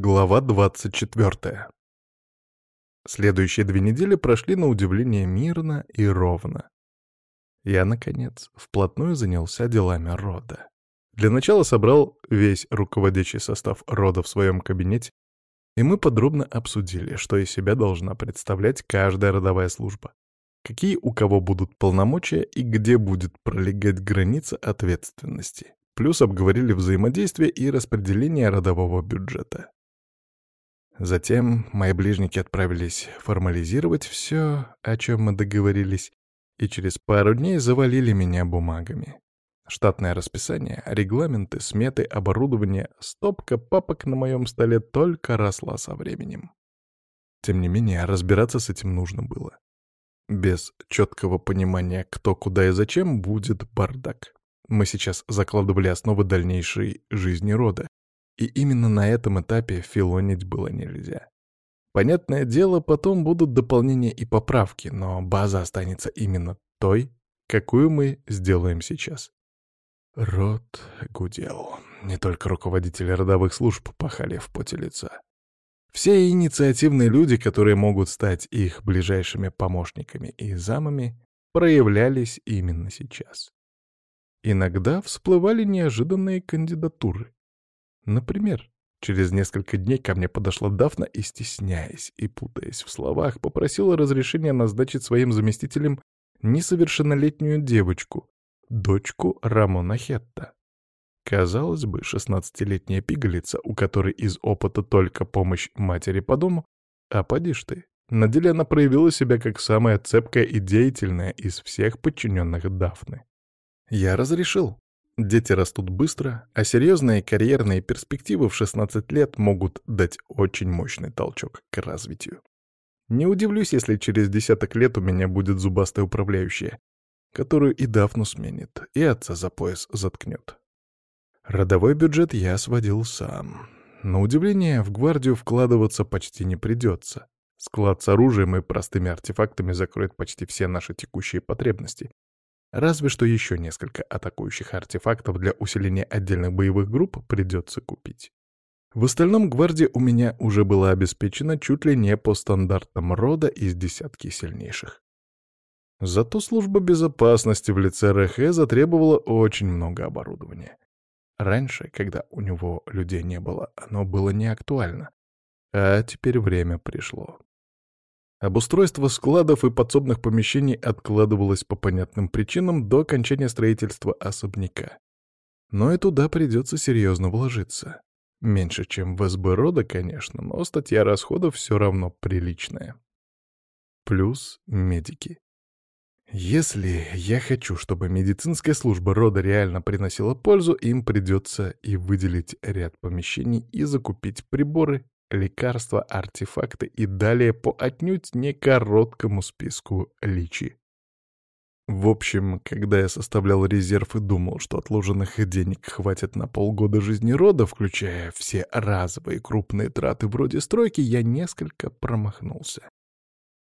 Глава 24. Следующие две недели прошли на удивление мирно и ровно. Я, наконец, вплотную занялся делами рода. Для начала собрал весь руководящий состав рода в своем кабинете, и мы подробно обсудили, что из себя должна представлять каждая родовая служба, какие у кого будут полномочия и где будет пролегать граница ответственности. Плюс обговорили взаимодействие и распределение родового бюджета. Затем мои ближники отправились формализировать все, о чем мы договорились, и через пару дней завалили меня бумагами. Штатное расписание, регламенты, сметы, оборудование, стопка папок на моем столе только росла со временем. Тем не менее, разбираться с этим нужно было. Без четкого понимания, кто, куда и зачем, будет бардак. Мы сейчас закладывали основы дальнейшей жизни рода, и именно на этом этапе филонить было нельзя. Понятное дело, потом будут дополнения и поправки, но база останется именно той, какую мы сделаем сейчас. Рот гудел. Не только руководители родовых служб пахали в поте лица. Все инициативные люди, которые могут стать их ближайшими помощниками и замами, проявлялись именно сейчас. Иногда всплывали неожиданные кандидатуры. Например, через несколько дней ко мне подошла Дафна и, стесняясь и путаясь в словах, попросила разрешения назначить своим заместителем несовершеннолетнюю девочку, дочку Рамона Хетта. Казалось бы, шестнадцатилетняя пигалица, у которой из опыта только помощь матери по дому, а поди ж ты, на деле она проявила себя как самая цепкая и деятельная из всех подчиненных Дафны. Я разрешил, Дети растут быстро, а серьезные карьерные перспективы в 16 лет могут дать очень мощный толчок к развитию. Не удивлюсь, если через десяток лет у меня будет зубастая управляющая, которую и Дафну сменит, и отца за пояс заткнет. Родовой бюджет я сводил сам. На удивление, в гвардию вкладываться почти не придется. Склад с оружием и простыми артефактами закроет почти все наши текущие потребности, Разве что еще несколько атакующих артефактов для усиления отдельных боевых групп придется купить. В остальном гвардия у меня уже была обеспечена чуть ли не по стандартам рода из десятки сильнейших. Зато служба безопасности в лице РХ затребовала очень много оборудования. Раньше, когда у него людей не было, оно было не актуально. А теперь время пришло. Обустройство складов и подсобных помещений откладывалось по понятным причинам до окончания строительства особняка. Но и туда придется серьезно вложиться. Меньше, чем в СБ рода, конечно, но статья расходов все равно приличная. Плюс медики. Если я хочу, чтобы медицинская служба рода реально приносила пользу, им придется и выделить ряд помещений и закупить приборы, лекарства, артефакты и далее по отнюдь не короткому списку личи. В общем, когда я составлял резерв и думал, что отложенных денег хватит на полгода жизни рода, включая все разовые крупные траты вроде стройки, я несколько промахнулся.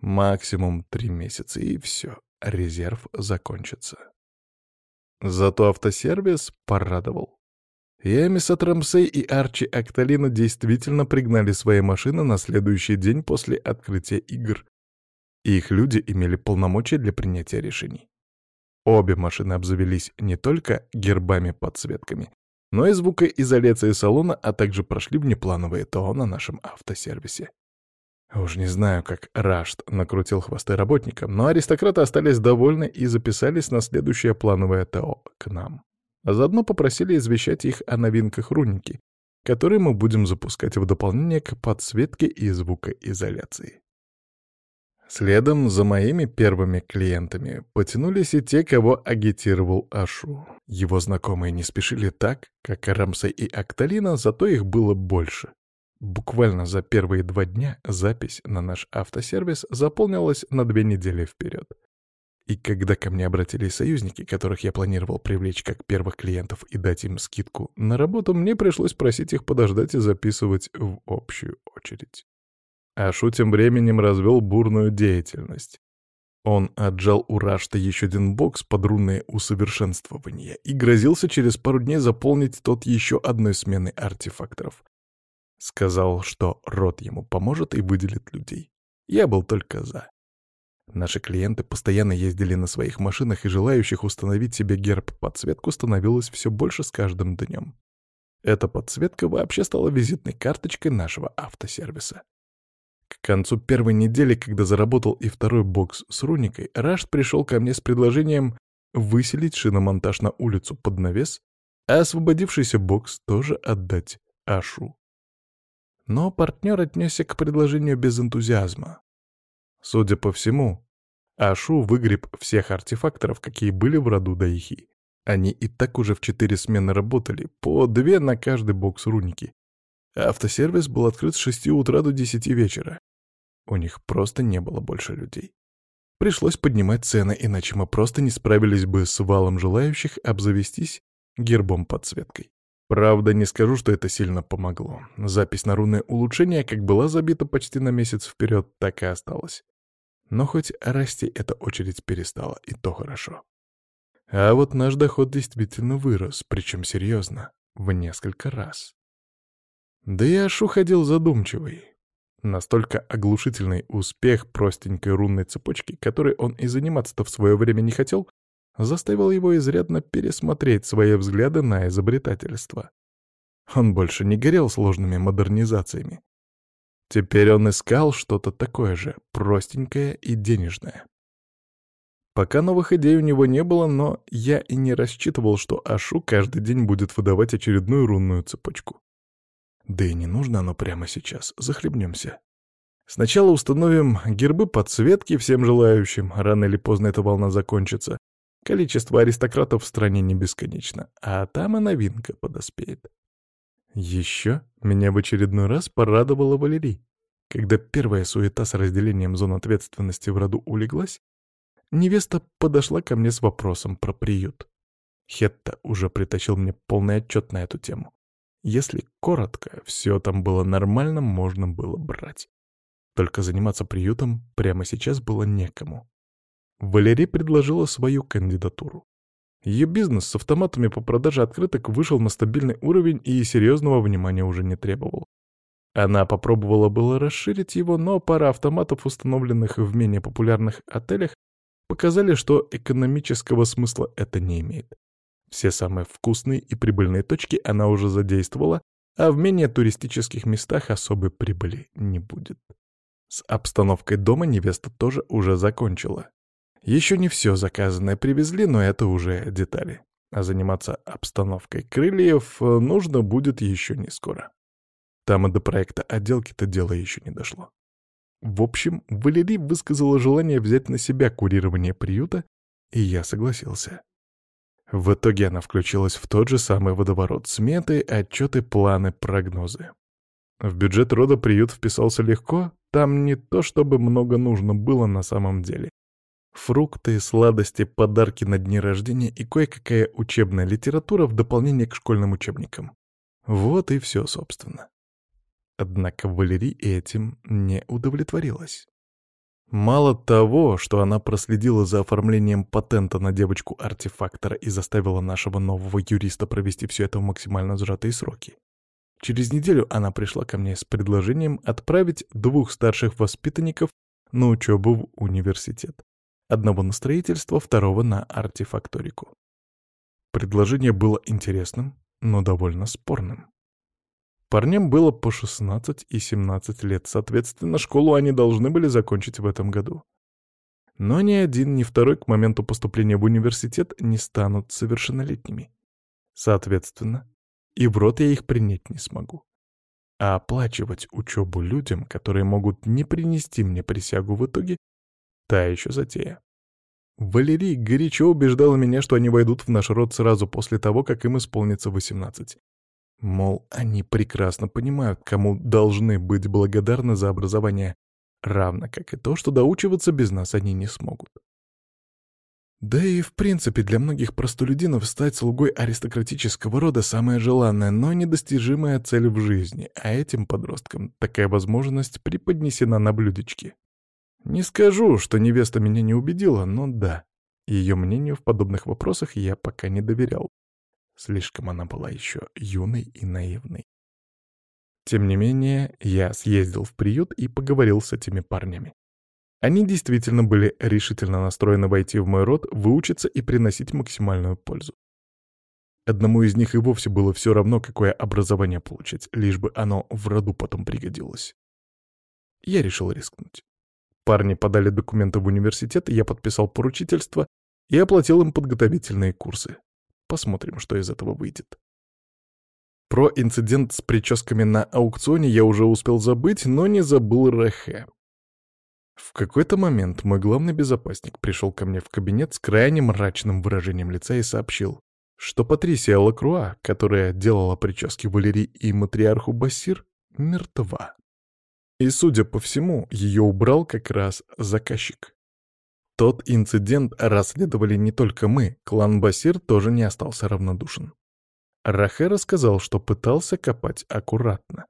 Максимум три месяца, и все, резерв закончится. Зато автосервис порадовал. Ямиса Трамсей и Арчи Акталина действительно пригнали свои машины на следующий день после открытия игр. И их люди имели полномочия для принятия решений. Обе машины обзавелись не только гербами-подсветками, но и звукоизоляцией салона, а также прошли внеплановые ТО на нашем автосервисе. Уж не знаю, как Рашт накрутил хвосты работникам, но аристократы остались довольны и записались на следующее плановое ТО к нам а заодно попросили извещать их о новинках руники, которые мы будем запускать в дополнение к подсветке и звукоизоляции. Следом за моими первыми клиентами потянулись и те, кого агитировал Ашу. Его знакомые не спешили так, как Рамсей и Акталина, зато их было больше. Буквально за первые два дня запись на наш автосервис заполнилась на две недели вперед. И когда ко мне обратились союзники, которых я планировал привлечь как первых клиентов и дать им скидку на работу, мне пришлось просить их подождать и записывать в общую очередь. Ашу тем временем развел бурную деятельность. Он отжал у Рашта еще один бокс под рунные усовершенствования и грозился через пару дней заполнить тот еще одной сменой артефакторов. Сказал, что род ему поможет и выделит людей. Я был только за. Наши клиенты постоянно ездили на своих машинах, и желающих установить себе герб-подсветку становилось все больше с каждым днем. Эта подсветка вообще стала визитной карточкой нашего автосервиса. К концу первой недели, когда заработал и второй бокс с руникой, Рашт пришел ко мне с предложением выселить шиномонтаж на улицу под навес, а освободившийся бокс тоже отдать Ашу. Но партнер отнесся к предложению без энтузиазма. Судя по всему, Ашу выгреб всех артефакторов, какие были в роду Дайхи. Они и так уже в четыре смены работали, по две на каждый бокс руники. Автосервис был открыт с шести утра до десяти вечера. У них просто не было больше людей. Пришлось поднимать цены, иначе мы просто не справились бы с валом желающих обзавестись гербом-подсветкой. Правда, не скажу, что это сильно помогло. Запись на рунное улучшение как была забита почти на месяц вперед, так и осталась. Но хоть расти эта очередь перестала, и то хорошо. А вот наш доход действительно вырос, причем серьезно, в несколько раз. Да и Ашу ходил задумчивый. Настолько оглушительный успех простенькой рунной цепочки, которой он и заниматься-то в свое время не хотел, заставил его изрядно пересмотреть свои взгляды на изобретательство. Он больше не горел сложными модернизациями. Теперь он искал что-то такое же, простенькое и денежное. Пока новых идей у него не было, но я и не рассчитывал, что Ашу каждый день будет выдавать очередную рунную цепочку. Да и не нужно оно прямо сейчас, захлебнемся. Сначала установим гербы подсветки всем желающим, рано или поздно эта волна закончится, Количество аристократов в стране не бесконечно, а там и новинка подоспеет. Еще меня в очередной раз порадовала Валерий. Когда первая суета с разделением зон ответственности в роду улеглась, невеста подошла ко мне с вопросом про приют. Хетта уже притащил мне полный отчет на эту тему. Если коротко, все там было нормально, можно было брать. Только заниматься приютом прямо сейчас было некому. Валерий предложила свою кандидатуру. Ее бизнес с автоматами по продаже открыток вышел на стабильный уровень и серьезного внимания уже не требовал. Она попробовала было расширить его, но пара автоматов, установленных в менее популярных отелях, показали, что экономического смысла это не имеет. Все самые вкусные и прибыльные точки она уже задействовала, а в менее туристических местах особой прибыли не будет. С обстановкой дома невеста тоже уже закончила. Еще не все заказанное привезли, но это уже детали. А заниматься обстановкой крыльев э, нужно будет еще не скоро. Там и до проекта отделки-то дело еще не дошло. В общем, Валерий высказала желание взять на себя курирование приюта, и я согласился. В итоге она включилась в тот же самый водоворот сметы, отчеты, планы, прогнозы. В бюджет рода приют вписался легко, там не то чтобы много нужно было на самом деле. Фрукты, сладости, подарки на дни рождения и кое-какая учебная литература в дополнение к школьным учебникам. Вот и все, собственно. Однако Валерий этим не удовлетворилась. Мало того, что она проследила за оформлением патента на девочку-артефактора и заставила нашего нового юриста провести все это в максимально сжатые сроки. Через неделю она пришла ко мне с предложением отправить двух старших воспитанников на учебу в университет. Одного на строительство, второго на артефакторику. Предложение было интересным, но довольно спорным. Парням было по 16 и 17 лет, соответственно, школу они должны были закончить в этом году. Но ни один, ни второй к моменту поступления в университет не станут совершеннолетними. Соответственно, и в рот я их принять не смогу. А оплачивать учебу людям, которые могут не принести мне присягу в итоге, Та еще затея. Валерий горячо убеждал меня, что они войдут в наш род сразу после того, как им исполнится 18. Мол, они прекрасно понимают, кому должны быть благодарны за образование, равно как и то, что доучиваться без нас они не смогут. Да и в принципе для многих простолюдинов стать слугой аристократического рода самая желанная, но недостижимая цель в жизни, а этим подросткам такая возможность преподнесена на блюдечке. Не скажу, что невеста меня не убедила, но да, ее мнению в подобных вопросах я пока не доверял. Слишком она была еще юной и наивной. Тем не менее, я съездил в приют и поговорил с этими парнями. Они действительно были решительно настроены войти в мой род, выучиться и приносить максимальную пользу. Одному из них и вовсе было все равно, какое образование получить, лишь бы оно в роду потом пригодилось. Я решил рискнуть. Парни подали документы в университет, я подписал поручительство и оплатил им подготовительные курсы. Посмотрим, что из этого выйдет. Про инцидент с прическами на аукционе я уже успел забыть, но не забыл Рахе. В какой-то момент мой главный безопасник пришел ко мне в кабинет с крайне мрачным выражением лица и сообщил, что Патрисия Лакруа, которая делала прически Валерии и матриарху Бассир, мертва. И, судя по всему, ее убрал как раз заказчик. Тот инцидент расследовали не только мы, клан Басир тоже не остался равнодушен. Рахе рассказал, что пытался копать аккуратно.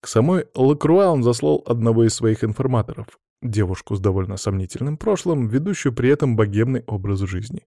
К самой Лакруа он заслал одного из своих информаторов, девушку с довольно сомнительным прошлым, ведущую при этом богемный образ жизни.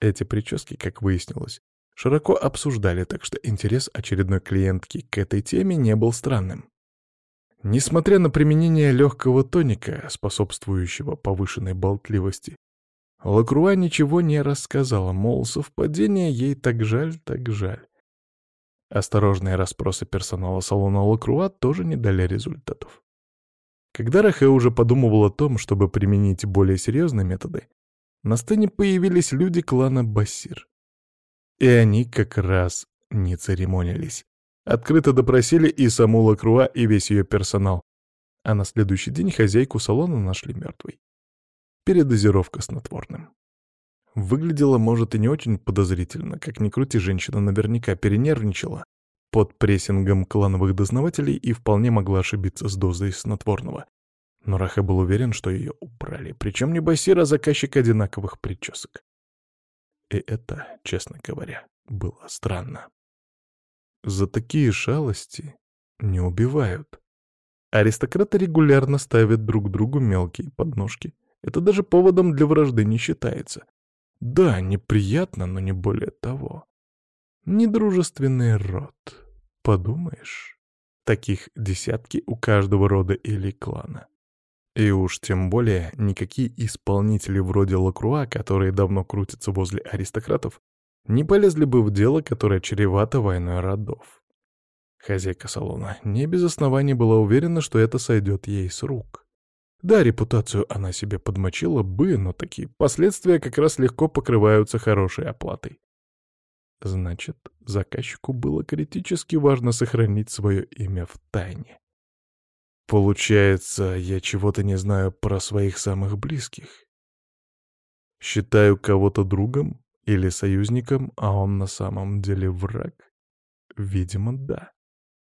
Эти прически, как выяснилось, широко обсуждали, так что интерес очередной клиентки к этой теме не был странным. Несмотря на применение легкого тоника, способствующего повышенной болтливости, Лакруа ничего не рассказала, мол, совпадение ей так жаль, так жаль. Осторожные расспросы персонала салона Лакруа тоже не дали результатов. Когда Рахе уже подумывал о том, чтобы применить более серьезные методы, на сцене появились люди клана Бассир. И они как раз не церемонились. Открыто допросили и саму Лакруа, и весь ее персонал. А на следующий день хозяйку салона нашли мертвой. Передозировка снотворным. Выглядела, может, и не очень подозрительно, как ни крути, женщина наверняка перенервничала под прессингом клановых дознавателей и вполне могла ошибиться с дозой снотворного. Но Раха был уверен, что ее убрали, причем не Басир, а заказчик одинаковых причесок. И это, честно говоря, было странно. За такие шалости не убивают. Аристократы регулярно ставят друг другу мелкие подножки. Это даже поводом для вражды не считается. Да, неприятно, но не более того. Недружественный род. Подумаешь, таких десятки у каждого рода или клана. И уж тем более никакие исполнители вроде Лакруа, которые давно крутятся возле аристократов, не полезли бы в дело, которое чревато войной родов. Хозяйка салона не без оснований была уверена, что это сойдет ей с рук. Да, репутацию она себе подмочила бы, но такие последствия как раз легко покрываются хорошей оплатой. Значит, заказчику было критически важно сохранить свое имя в тайне. Получается, я чего-то не знаю про своих самых близких. Считаю кого-то другом, или союзником, а он на самом деле враг? Видимо, да.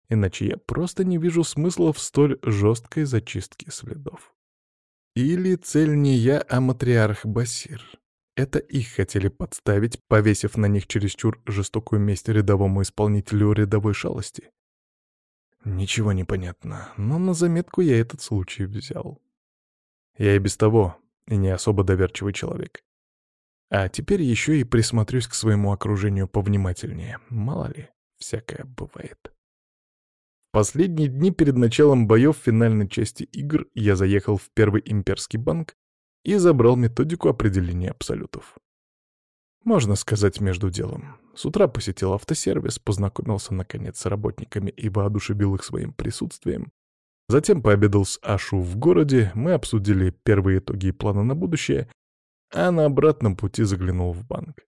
Иначе я просто не вижу смысла в столь жесткой зачистке следов. Или цель не я, а матриарх Басир. Это их хотели подставить, повесив на них чересчур жестокую месть рядовому исполнителю рядовой шалости. Ничего не понятно, но на заметку я этот случай взял. Я и без того не особо доверчивый человек. А теперь еще и присмотрюсь к своему окружению повнимательнее. Мало ли, всякое бывает. Последние дни перед началом боев финальной части игр я заехал в первый имперский банк и забрал методику определения абсолютов. Можно сказать, между делом. С утра посетил автосервис, познакомился, наконец, с работниками и воодушевил их своим присутствием. Затем пообедал с Ашу в городе, мы обсудили первые итоги и планы на будущее, а на обратном пути заглянул в банк.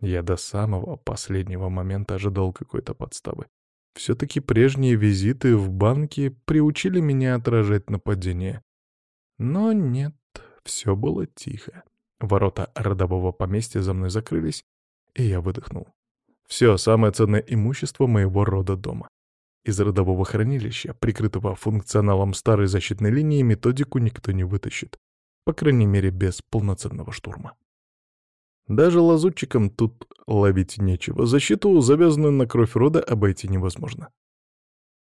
Я до самого последнего момента ожидал какой-то подставы. Все-таки прежние визиты в банки приучили меня отражать нападения. Но нет, все было тихо. Ворота родового поместья за мной закрылись, и я выдохнул. Все самое ценное имущество моего рода дома. Из родового хранилища, прикрытого функционалом старой защитной линии, методику никто не вытащит. По крайней мере, без полноценного штурма. Даже лазутчикам тут ловить нечего. Защиту, завязанную на кровь рода, обойти невозможно.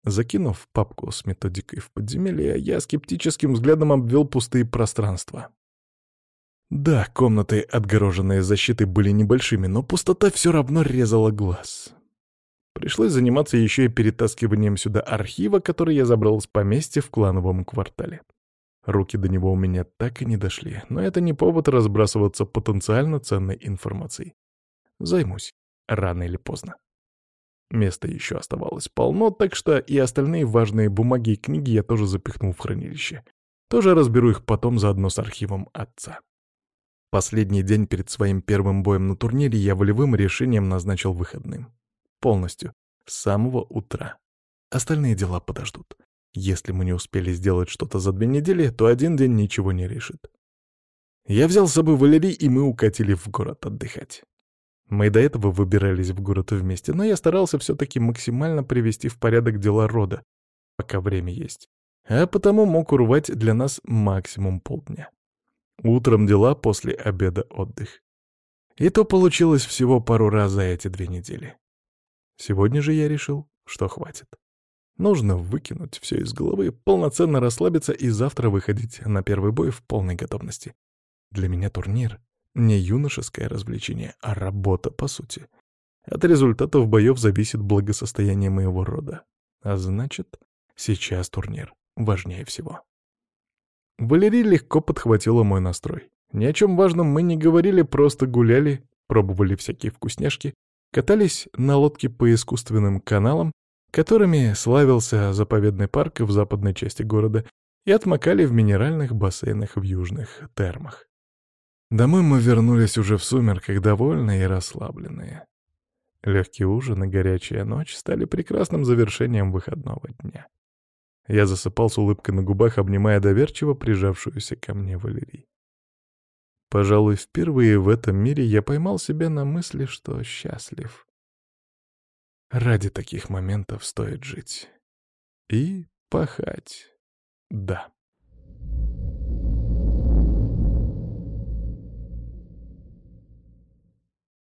Закинув папку с методикой в подземелье, я скептическим взглядом обвел пустые пространства. Да, комнаты, отгороженные защитой, были небольшими, но пустота все равно резала глаз. Пришлось заниматься еще и перетаскиванием сюда архива, который я забрал с поместья в клановом квартале. Руки до него у меня так и не дошли, но это не повод разбрасываться потенциально ценной информацией. Займусь, рано или поздно. Места еще оставалось полно, так что и остальные важные бумаги и книги я тоже запихнул в хранилище. Тоже разберу их потом заодно с архивом отца. Последний день перед своим первым боем на турнире я волевым решением назначил выходным. Полностью. С самого утра. Остальные дела подождут. Если мы не успели сделать что-то за две недели, то один день ничего не решит. Я взял с собой Валерий, и мы укатили в город отдыхать. Мы до этого выбирались в город вместе, но я старался все-таки максимально привести в порядок дела рода, пока время есть. А потому мог урвать для нас максимум полдня. Утром дела, после обеда отдых. И то получилось всего пару раз за эти две недели. Сегодня же я решил, что хватит. Нужно выкинуть все из головы, полноценно расслабиться и завтра выходить на первый бой в полной готовности. Для меня турнир не юношеское развлечение, а работа, по сути. От результатов боев зависит благосостояние моего рода. А значит, сейчас турнир важнее всего. Валерий легко подхватила мой настрой. Ни о чем важном мы не говорили, просто гуляли, пробовали всякие вкусняшки, катались на лодке по искусственным каналам, которыми славился заповедный парк в западной части города, и отмокали в минеральных бассейнах в южных термах. Домой мы вернулись уже в сумерках, довольные и расслабленные. Легкий ужин и горячая ночь стали прекрасным завершением выходного дня. Я засыпал с улыбкой на губах, обнимая доверчиво прижавшуюся ко мне Валерий. Пожалуй, впервые в этом мире я поймал себя на мысли, что счастлив. Ради таких моментов стоит жить. И пахать. Да.